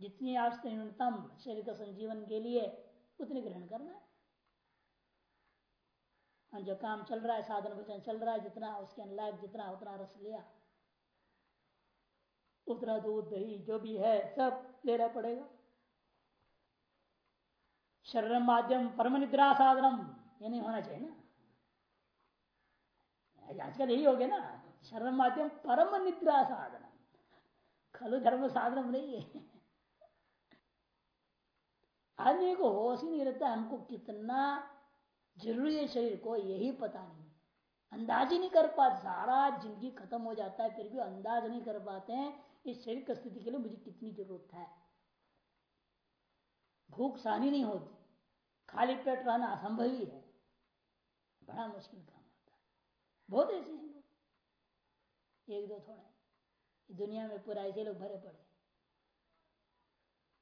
जितनी आवश्यक न्यूनतम शरीर का संजीवन के लिए, उतनी ग्रहण करना है। और जो काम चल रहा है, साधन भोजन चल रहा है, जितना उसके अनलायक जितना उतना रस लिया, उतना दूध, दही, जो भी है, सब लेना पड़ेगा। शरीर माध्यम परम निद्रा साधनम ये नहीं होना चाहिए ना। आजकल यही हो गया ना शरण माध्यम परम निद्रा साधन खलु धर्म साधन नहीं है। आदमी को होश ही नहीं रहता, हमको कितना ज़रूरी है शरीर को, यही पता नहीं अंदाज ही नहीं कर पाते, सारा ज़िंदगी खत्म हो जाता है, फिर भी अंदाज नहीं कर पाते हैं, इस शरीर की स्थिति के लिए मुझे कितनी ज़रूरत है। भूख सहनी नहीं होती। खाली पेट रहना असंभव ही है। बड़ा मुश्किल काम होता है। बहुत ऐसे हैं लोग। एक दो थोड़े दुनिया में पूरा ऐसे लोग भरे पड़े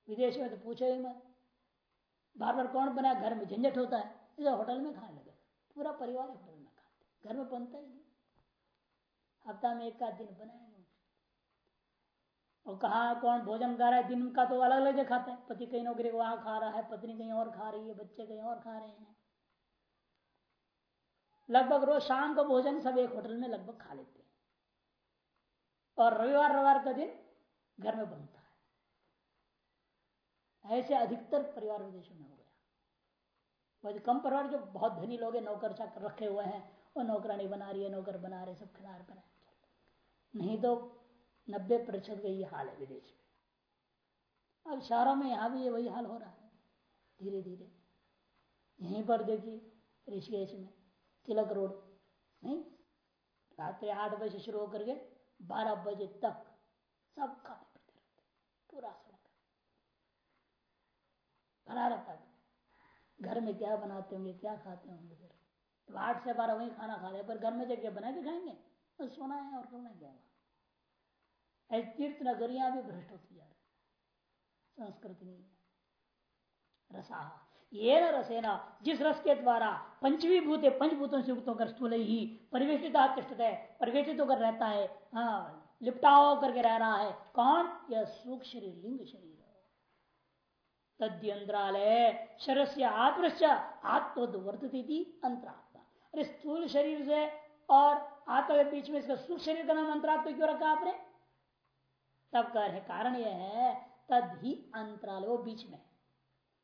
विदेश में तो पूछो ही मत। बार बार कौन बना घर में झंझट होता है। इसे होटल में खाने लगे। पूरा परिवार होटल में खाते घर में बनता ही नहीं। हफ़्ता में एक आध दिन बनाएँगे और कहा, कौन भोजन खा रहा है? दिन का तो अलग अलग खाता है। पति कहीं नौकरी वहाँ खा रहा है, पत्नी कहीं और खा रही है, बच्चे कहीं और खा रहे हैं। लगभग रोज शाम का भोजन सब एक होटल में लगभग खा लेते हैं। और रविवार रविवार का दिन घर में बनता है। ऐसे अधिकतर परिवार विदेशों में हो गया। वही कम परिवार जो बहुत धनी लोग नौकर चाकर रखे हुए हैं, वो नौकरानी बना रही है, नौकर बना रहे सब खिला बना नहीं तो नब्बे प्रतिशत का यही हाल है विदेश में। अब शहरों में यहाँ भी वही हाल हो रहा है धीरे धीरे यहीं पर देखिए, ऋषिकेश में, तिलक रोड, नहीं, रात्रि आठ बजे शुरू होकर के बारह बजे तक सब खाते पीते रहते पूरा सड़क। भरा रहता घर में क्या बनाते होंगे, क्या खाते होंगे फिर? तो आठ से बारह वही खाना खा रहे पर घर में जगह बना के खाएँगे तो सोना है और करना क्या ऐसी तीर्थ नगरियाँ भी भ्रष्ट होती जा रही संस्कृति नहीं है। रसा। ये न रसेना जिस रस के द्वारा पंचवी भूत पंचभूतों से युक्त होकर स्थूल ही परिवेशित है परिवेशित होकर रहता है हाँ लिपटा करके रह रहा है। कौन? यह सूक्ष्म लिंग शरीर। तद्यंतरालय शरीर से आत्मश्च आत्मवर्तती अंतरात्मा। अरे स्थूल शरीर से और आत्मा के बीच में इसका सूक्ष्म शरीर का नाम अंतरात्मा क्यों रखा आपने? तब कह रहे कारण यह है तद ही अंतराल वो बीच में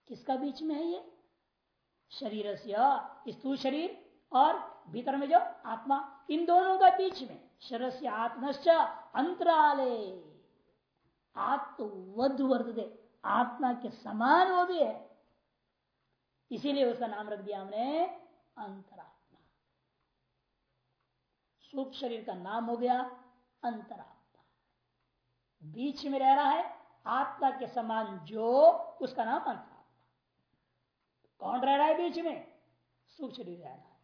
किसका बीच में है ये? शरीर से स्थूल शरीर और भीतर में जो आत्मा, इन दोनों का बीच में। शरीर से आत्मश्च अंतराले। आत्मवध आत्मा के समान वो भी है। इसीलिए उसका नाम रख दिया हमने अंतरात्मा। सूक्ष्म शरीर का नाम हो गया अंतरात्मा। बीच में रह रहा है, आत्मा के समान जो, उसका नाम अंतरात्मा। कौन रह रहा है बीच में? सूक्ष्म शरीर रह रहा है।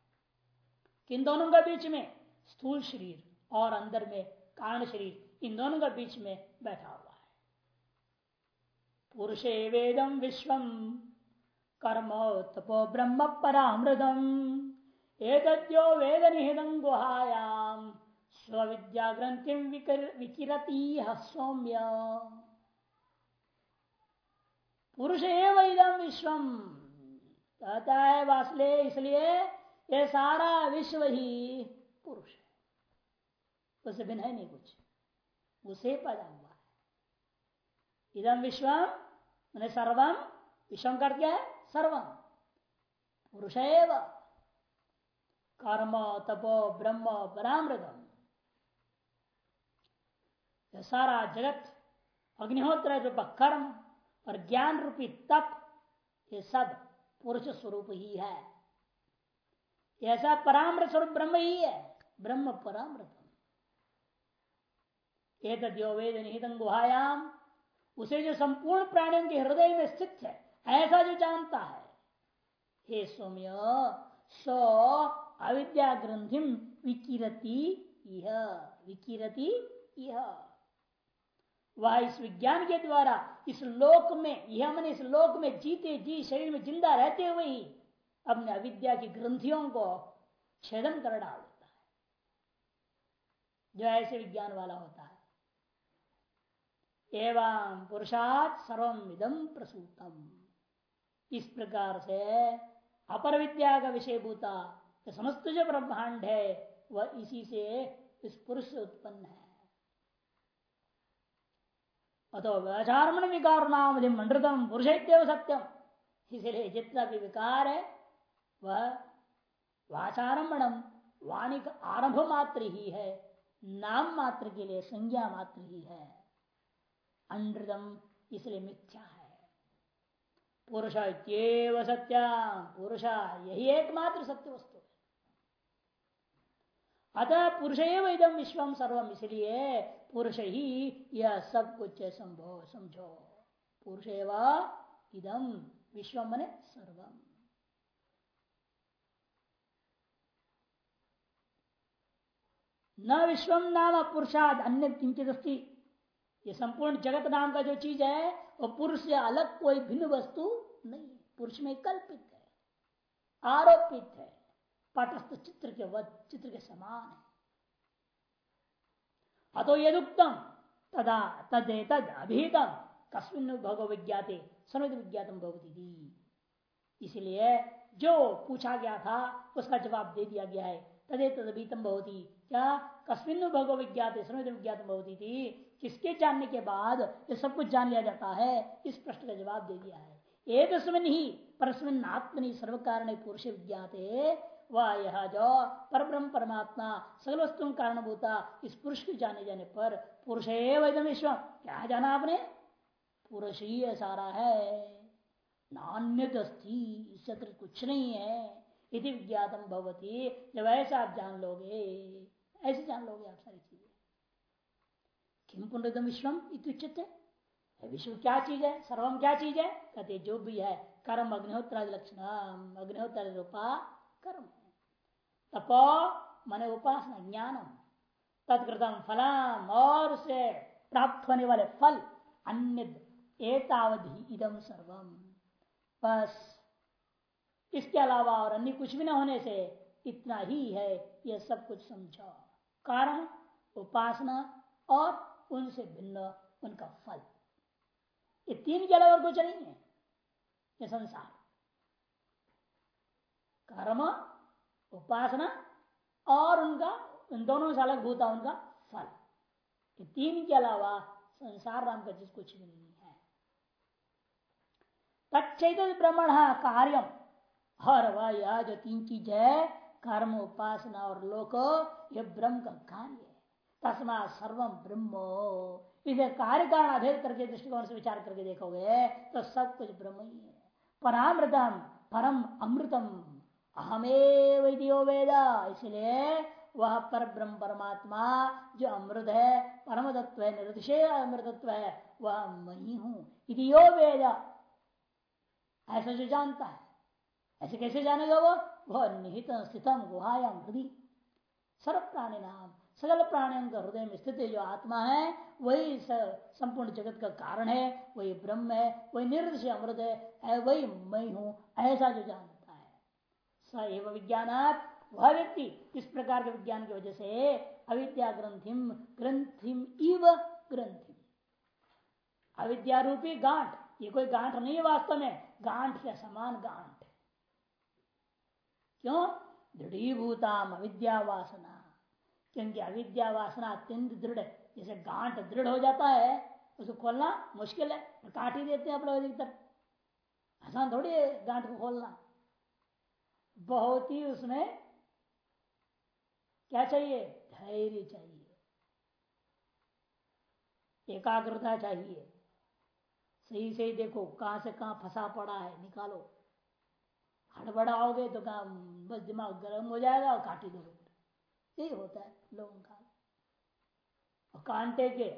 किन दोनों का बीच में? स्थूल शरीर और अंदर में कारण शरीर। इन दोनों का बीच में बैठा हुआ है। पुरुषे वेदम विश्व, कर्म तपो ब्रह्म परामृतम। एतद्यो वेद निहितम स्विद्या ग्रंथि विकिरती सौम्य। पुरुष एवं विश्वम कहता है वासले इसलिए ये सारा विश्व ही पुरुष है। उसे बिना नहीं कुछ। उसे पैदा हुआ है। इदम विश्वम मैंने सर्वम विषम कर क्या है सर्वम पुरुष एव। कर्म, तपो, ब्रह्म, परामृतम। सारा जगत अग्निहोत्र रूप कर्म और ज्ञान रूपी तप, ये सब पुरुष स्वरूप ही है। ऐसा परामृत स्वरूप ब्रह्म ही है। ब्रह्म परामृतम एक वेद निहित गुहायाम। उसे जो संपूर्ण प्राणियों के हृदय में स्थित है, ऐसा जो जानता है। हे सौम्य, सो अविद्या ग्रंथि विकिरती यह विकिरती यह वह इस विज्ञान के द्वारा इस लोक में, यह मैंने इस लोक में जीते जी, शरीर में ज़िंदा रहते हुए ही अपने अविद्या की ग्रंथियों को छेदन कर डाल देता है। जो ऐसे विज्ञान वाला होता है। एवं पुरुषात सर्वम इदम प्रसूतम। इस प्रकार से अपर विद्या का विषय भूता समस्त जो ब्रह्मांड है, वह इसी से इस पुरुष से उत्पन्न है। अतो व्याचारमण विकार नाम मंडतम पुरुष सत्यम इसलिए जितना भी विकार है, वह वाचारम्भम वाणी का आरंभ मात्र ही है, नाम मात्र के लिए संज्ञा मात्र ही है। अनृतम इसलिए मिथ्या है। पुरुष सत्या, पुरुष यही एकमात्र सत्य वस्तु अतः पुरुष इदम विश्वम सर्वम इसलिए पुरुष ही यह सब कुछ संभव समझो। पुरुष इदम विश्व मने सर्वम। न विश्वम नाम पुरुषाद अन्य किंचित अस्थि ये संपूर्ण जगत नाम का जो चीज़ है, वो पुरुष से अलग कोई भिन्न वस्तु नहीं। पुरुष में कल्पित है, आरोपित है। पटस्थ चित्र के वध चित्र के समान है। अतो यदुक्तम, तदा, तदे, तद अभिहितम कस्मिन भगव विज्ञाते समित विज्ञातम भगवती इसलिए जो पूछा गया था, उसका जवाब दे दिया गया है, तदे तद अभितम भवती। क्या? कस्मिन भगव विज्ञाते समित विज्ञातम भवती थी किसके जानने के बाद ये सब कुछ जान लिया जाता है, इस प्रश्न का जवाब दे दिया है। एक ही परस्मिन आत्मनि सर्व कारण पुरुष विज्ञाते वह यह जो पर ब्रह्म परमात्मा सकल वस्तु कारण भूता इस पुरुष के जाने जाने पर पुरुष विश्व। क्या जाना आपने? पुरुष ही सारा है। नान्य इससे कुछ नहीं है। यदि विज्ञातम भवती। जब ऐसा आप जान लोगे, ऐसे जान लोगे आप सारी चीज़ें। किम पुनरुदम विश्वम इत्युच्यते विश्व क्या चीज़ है? सर्वम क्या चीज़ है? कहते जो भी है, कर्म अग्निहोत्र लक्षण अग्निहोत्र रूपा कर्म है। तपो मन उपासना ज्ञानम तत्कृतम फलम, और उसे प्राप्त होने वाले फल अन्य एतावधि इदम सर्वम। बस। इसके अलावा और अन्य कुछ भी ना होने से इतना ही है, यह सब कुछ समझो। कारण, उपासना और उनसे भिन्न उनका फल। ये तीन के अलावा कुछ नहीं है, ये संसार। कर्म उपासना और उनका उन दोनों से अलग भूता उनका फल तीन के अलावा संसार नाम का चीज़ कुछ भी नहीं है तत्चैत ब्रह्मण कार्यम हर वह यह जो तीन चीज़ है कर्म उपासना और लोक ये ब्रह्म का कार्य है तस्मा सर्वम ब्रह्म इसे कार्य कारण अभेद करके दृष्टिकोण से विचार करके देखोगे तो सब कुछ ब्रह्म ही है परामृतम परम अमृतम अहमेव वेदा। इसलिए वह पर ब्रह्म परमात्मा जो अमृत है परम तत्व है निर्दिशे अमृतत्व है, वह मही हूँ यदि यो वेद। ऐसा जो जानता है। ऐसे कैसे जानेगा वो? वह निहित स्थितम गुहायाम हृदय सर्व प्राणी नाम, सकल प्राणियों का हृदय में स्थित जो आत्मा है, वही संपूर्ण जगत का कारण है, वही ब्रह्म है, वही निर्देश अमृत है वही मैं हूँ, ऐसा जो जानता स एवं विज्ञानात वह व्यक्ति इस प्रकार के विज्ञान की वजह से अविद्या ग्रंथिम ग्रंथिम इव ग्रंथिम। अविद्या रूपी गांठ, ये कोई गांठ नहीं है वास्तव में, गांठ के समान गांठ। क्यों? दृढ़ीभूताम अविद्या वासना। क्योंकि अविद्या वासना अत्यंत दृढ़ है। जैसे गांठ दृढ़ हो जाता है, उसको खोलना मुश्किल है। काट ही देते हैं लोग अधिकतर। आसान थोड़ी है गांठ को खोलना। बहुत ही उसमें क्या चाहिए? धैर्य चाहिए। एकाग्रता चाहिए। सही सही देखो, कहाँ से कहाँ फंसा पड़ा है, निकालो। हड़बड़ाओगे तो बस दिमाग गर्म हो जाएगा और काटी दोगे यही होता है लोगों का। और कांटे के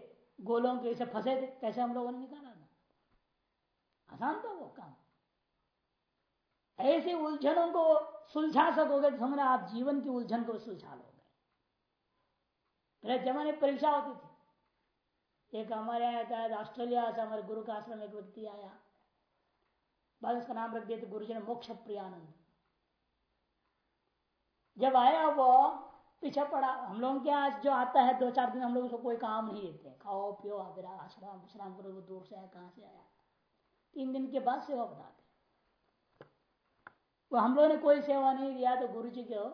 गोलों के ऐसे फंसे थे, कैसे हम लोगों ने निकाला ना आसान था वो काम। ऐसे उलझनों को सुलझा सकोगे तो समझना आप जीवन की उलझन को सुलझा लोगे। पहले जमाने परीक्षा होती थी। एक हमारे आया था, ऑस्ट्रेलिया से हमारे गुरु का आश्रम एक व्यक्ति आया। बाद उसका नाम रख दिया गुरु जी ने मोक्ष प्रियानंद। जब आया वो, पीछे पड़ा। हम लोग के आज जो आता है, दो चार दिन हम लोग उसको कोई काम नहीं देते। खाओ, पियो आश्रम, विश्राम करो दूर से आया, कहाँ से आया? तीन दिन के बाद सेवा बताते वो हम लोगों ने कोई सेवा नहीं दिया तो गुरु जी को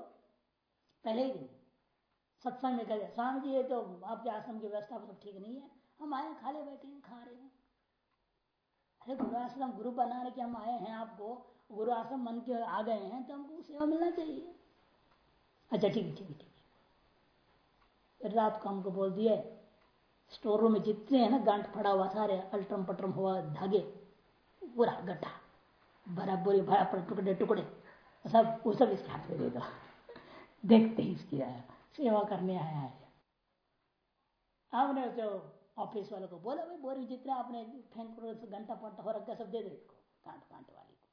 पहले ही सत्संग में कहते स्वामी जी, ये तो आपके आश्रम की व्यवस्था तो ठीक नहीं है। हम आए, खाले बैठे हैं, खा रहे हैं। अरे, गुरु आश्रम, गुरु बनाने के हम आए हैं आपको। गुरु आश्रम मन के आ गए हैं तो हमको सेवा मिलना चाहिए। अच्छा ठीक है ठीक है, ठीक फिर रात को हमको बोल दिए, स्टोर रूम में जितने हैं ना, गांठ फड़ा हुआ सारे अल्ट्रम पट्रम हुआ धागे, पूरा गड्ढा। भरा बुरी, भरा टुकड़े टुकड़े। सब, वो सब इसके हाथ में दे दो। देखते ही इसकी आया सेवा करने आया है। हमने जो ऑफ़िस वालों को बोला, भाई, बोरी जितना आपने फेंक घंटा पट्टा हो रखा सब दे दे इसको, कांट कांट वाली को।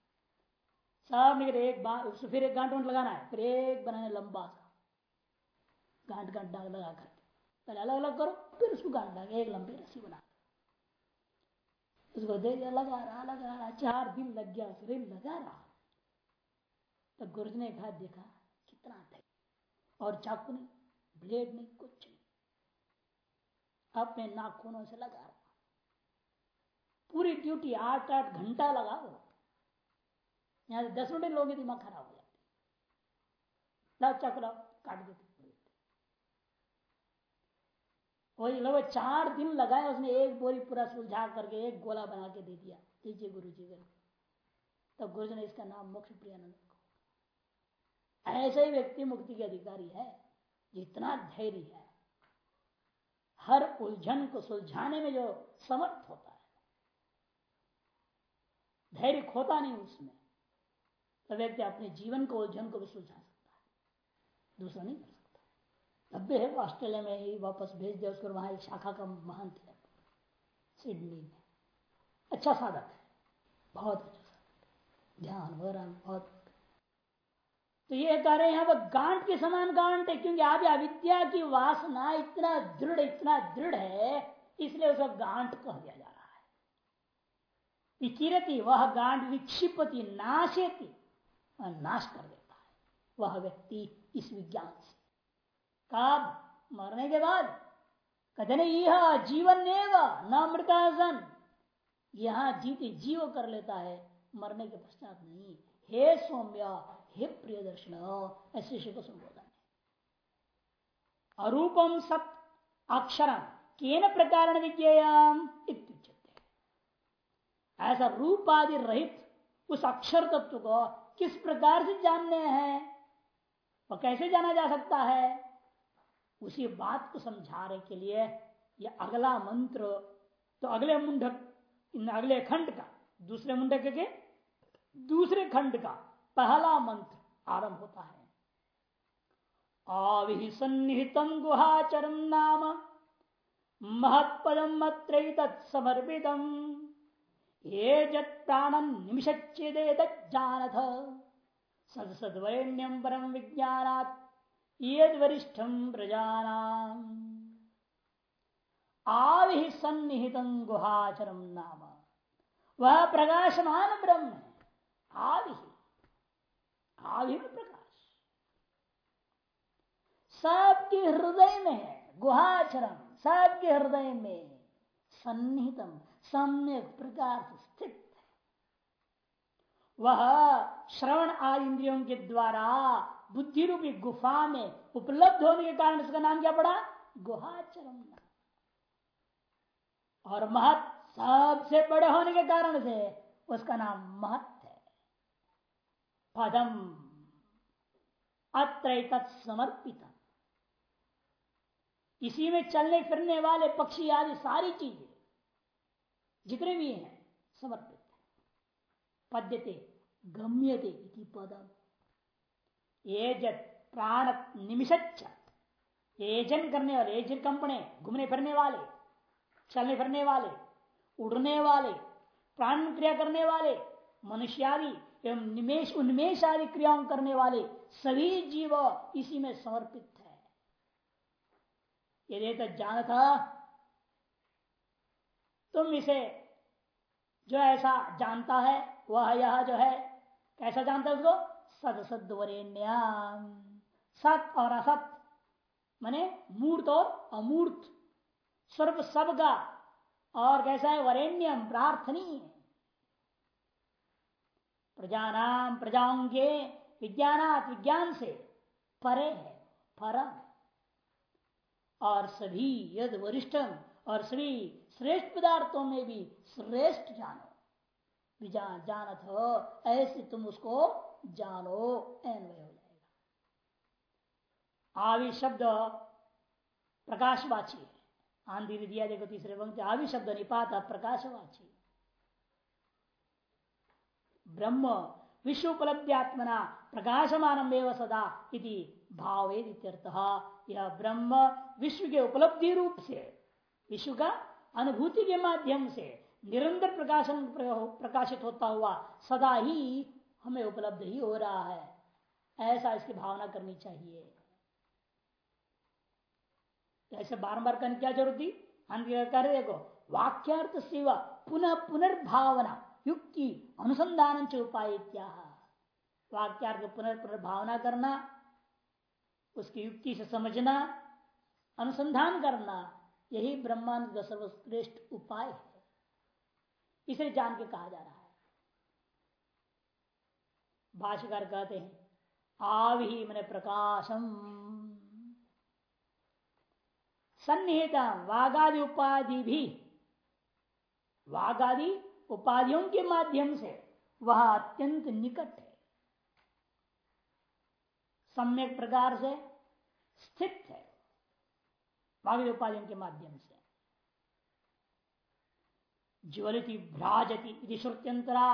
सब निकले एक बार फिर एक गांठ लगाना है, फिर एक बनाने लंबा सा। गांठ गांठ डाग लगा कर। पहले अलग अलग करो, फिर उसको गांठ डाल, एक लंबी रस्सी बना। उसको दे दिया, लगा रहा लगा रहा, चार दिन लग गया फिर लगा रहा। तो गुरुज ने कहा देखा, कितना थे और चाकू नहीं, ब्लेड नहीं, कुछ नहीं। अपने नाखूनों से लगा रहा। पूरी ड्यूटी आठ आठ घंटा लगा वो। यहाँ से दस मिनट लोग दिमाग खराब हो जाते। लाओ चक्र काट देते। वही लगभग चार दिन लगाए, उसने एक बोरी पूरा सुलझा करके एक गोला बना के दे दिया। लीजिए गुरु जी तब तो गुरु जी ने इसका नाम मोक्ष प्रियानंद को ऐसे ही व्यक्ति मुक्ति के अधिकारी है जितना धैर्य है। हर उलझन को सुलझाने में जो समर्थ होता है। धैर्य खोता नहीं उसमें। तो व्यक्ति अपने जीवन को, उलझन को भी सुलझा सकता है। दूसरा नहीं भी है, ऑस्ट्रेलिया में ही वापस भेज दिया, उसको वहाँ एक शाखा का महंत है, सिडनी में। अच्छा साधक है, बहुत अच्छा साधक ध्यान वगैरह बहुत। तो ये कह रहे हैं पर गांठ के समान गांठ है, क्योंकि आप अविद्या की वासना इतना दृढ़ इतना दृढ़ है, इसलिए उसको गांठ कह दिया जा रहा है। विकिरती वह गांड विक्षिपति, नाशेती नाश कर देता है। वह व्यक्ति इस विज्ञान से कब मरने के बाद कथन यह जीवन न मृतासन। यहाँ जीते जीव कर लेता है, मरने के पश्चात नहीं। हे सौम्य, हे प्रिय दर्शन ऐसे को संबोधन अरूपम सत अक्षर केन प्रकार विज्ञान ऐसा रूप आदि रहित उस अक्षर तत्व को किस प्रकार से जानने हैं? वह कैसे जाना जा सकता है? उसी बात को समझाने के लिए यह अगला मंत्र तो अगले मुंडक, इन अगले खंड का, दूसरे मुंडक के दूसरे खंड का पहला मंत्र आरंभ होता है। आविहि सन्निहितम गुहाचरम नाम महत्पदम अत्र तत्समर्पितम ये जत प्राणम निमिषच्चेदे जानथ सदसद्वरेण्यम परम विज्ञानात् यद वरिष्ठम आवि सन्निहित गुहाचरम नाम। वह प्रकाशमान ब्रह्म। आवि। आवि प्रकाश। सबके हृदय में है गुहाचरम सबके हृदय में सन्निहितम सम्यक प्रकार से स्थित। है वह श्रवण आदि इंद्रियों के द्वारा बुद्धि रूपी गुफा में उपलब्ध होने के कारण इसका नाम क्या पड़ा? गुहाचरम और महत सबसे बड़े होने के कारण से उसका नाम महत है। पदम अत्र समर्पित इसी में चलने फिरने वाले पक्षी आदि सारी चीज़ें जितने भी हैं, समर्पित है। पद्यते गम्यते पदम। ये प्राण निमिषच्छ एजन करने वाले एजन कंपनी घूमने फिरने वाले, चलने फिरने वाले, उड़ने वाले, प्राण क्रिया करने वाले, मनुष्यादि एवं निमेश उन्मेष आदि क्रियाओं करने वाले सभी जीव इसी में समर्पित है। यदि तो जान था तुम इसे जो ऐसा जानता है, वह यह जो है, कैसा जानता है उसको? सद सद वरेण्यम सत और असत माने मूर्त और अमूर्त। सर्व सब का और कैसा है? वरेण्यम प्रार्थनीय। प्रजानाम प्रजाओंगे विज्ञानात विज्ञान से परे है परम और सभी यद वरिष्ठम और सभी श्रेष्ठ पदार्थों में भी श्रेष्ठ जानो। जान, जानत हो ऐसे तुम उसको जानो एन्वय हो जाएगा। आवि शब्द प्रकाशवाची है। आंधी दिया, देखो तीसरे वक्त आवि शब्द निपात, प्रकाशवाची ब्रह्म विश्व उपलब्ध्यात्मना प्रकाशमान सदा इति भावेद यह ब्रह्म विश्व के उपलब्धि रूप से, विश्व का अनुभूति के माध्यम से निरंतर प्रकाशन प्रकाशित होता हुआ सदा ही हमें उपलब्ध ही हो रहा है। ऐसा इसकी भावना करनी चाहिए। ऐसे बार करने क्या ज़रूरत थी? कर देखो, वाक्यार्थ सेवा, पुनः पुनर्भावना, युक्ति, अनुसंधान च उपाय क्या वाक्यार्थ पुनर्भावना करना, उसकी युक्ति से समझना, अनुसंधान करना, यही ब्रह्मांड का सर्वश्रेष्ठ उपाय है। इसे जान के कहा जा रहा है। भाष्यकार कहते हैं आवि मैंने प्रकाशम। सन्निहित वागादि उपाधि भी, वागादि उपाधियों के माध्यम से वह अत्यंत निकट है। सम्यक प्रकार से स्थित है भाग्य उपाधियों के माध्यम से। ज्वलती भ्राजती श्रुत्यंतरा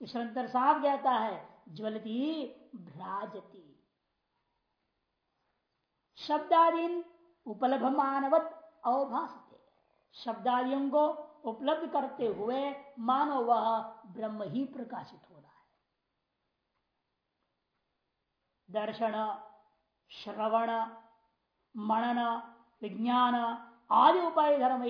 श्रुत्यंतर साफ़ कहता है ज्वलती भ्राजती। शब्दादीन उपलब्ध मानवत अवभाषते शब्दादियों को उपलब्ध करते हुए मानो वह ब्रह्म ही प्रकाशित हो रहा है। दर्शन, श्रवण, मनन, विज्ञान आदि उपाय धर्म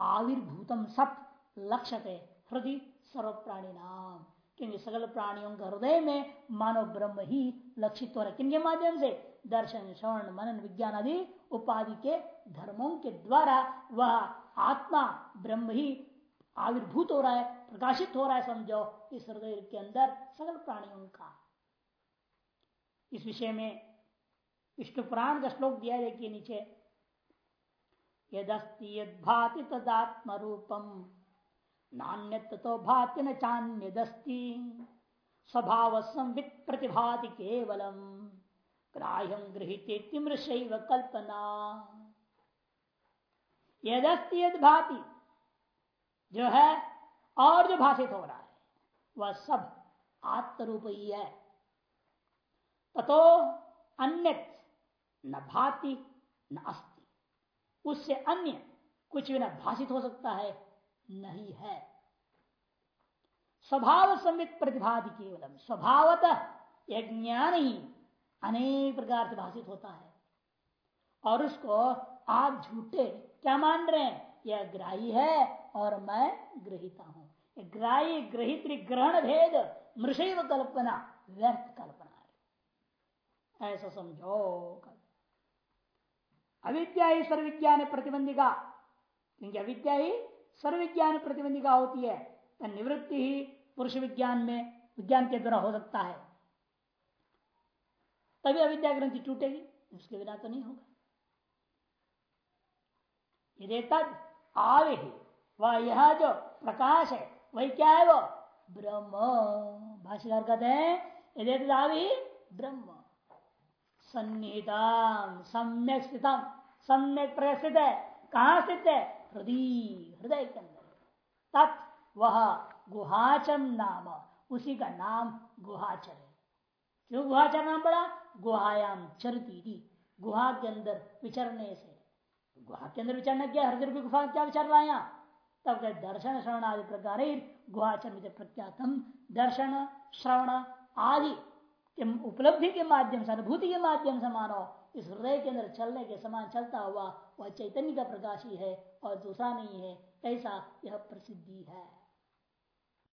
आविर्भूतम सत लक्ष्यते हृदय सर्व प्राणी नाम क्योंकि सकल प्राणियों के हृदय में मानव ब्रह्म ही लक्षित हो रहा है किनके माध्यम से दर्शन, श्रवण, मनन, विज्ञान आदि उपाधि के धर्मों के द्वारा वह आत्मा ब्रह्म ही आविर्भूत हो रहा है, प्रकाशित हो रहा है, समझो, इस हृदय के अंदर सकल प्राणियों का। इस विषय में विष्णु पुराण का श्लोक दिया देखिए नीचे, यदस्ति यद भाति तदात्म रूपम नान्य तो भाति न चान्यदस्ति। स्वभाव संवित प्रतिभाति केवलम ग्राह्यम गृहित कल्पना। यदस्ति यद भाति, जो है और जो भाषित हो रहा है, वह सब आत्मरूप ही। है तो अन्य न भाति न अस्ति। उससे अन्य कुछ भी न भाषित हो सकता है। नहीं है। स्वभाव संवित प्रतिभाति केवलम। स्वभावतः यह ज्ञान ही अनेक प्रकार से भाषित होता है। और उसको आप झूठे क्या मान रहे हैं? यह ग्राही है और मैं ग्रहिता हूँ। ग्राही, ग्रहित ग्रहण भेद, मृषैव कल्पना, व्यर्थ कल्पना है। ऐसा समझो अविद्या ही सर्विज्ञान प्रतिबंधिका, क्योंकि अविद्या ही सर्विज्ञान प्रतिबंधिका होती है तो निवृत्ति ही पुरुष विज्ञान में, विज्ञान के द्वारा हो सकता है। तभी अविद्या ग्रंथि टूटेगी, उसके बिना तो नहीं होगा। यदि तद आवे वह यह जो प्रकाश है, वही क्या है वो? ब्रह्म। भाष्यकार कहते हैं, यदि तद आवे ब्रह्म। सन्निहितम, सम्यक स्थितम। सम्यक प्रस्थित है। कहा स्थित है? हृदय हृदय के अंदर। तत् वह गुहाचम नाम। उसी का नाम गुहाचर है। क्यों गुहाचर नाम पड़ा? गुहायाम चरती गुहा के अंदर विचरने से। गुहा के अंदर विचरने क्या हृदय रूपी गुफा क्या विचर रहा है तब कह, दर्शन, श्रवण आदि प्रकार गुहाचर में प्रख्यातम दर्शन, श्रवण आदि के उपलब्धि के माध्यम से, अनुभूति के माध्यम से मानो इस हृदय के अंदर चलने के समान चलता हुआ वह चैतन्य का प्रकाश ही है और दूसरा नहीं है ऐसा यह प्रसिद्धि है।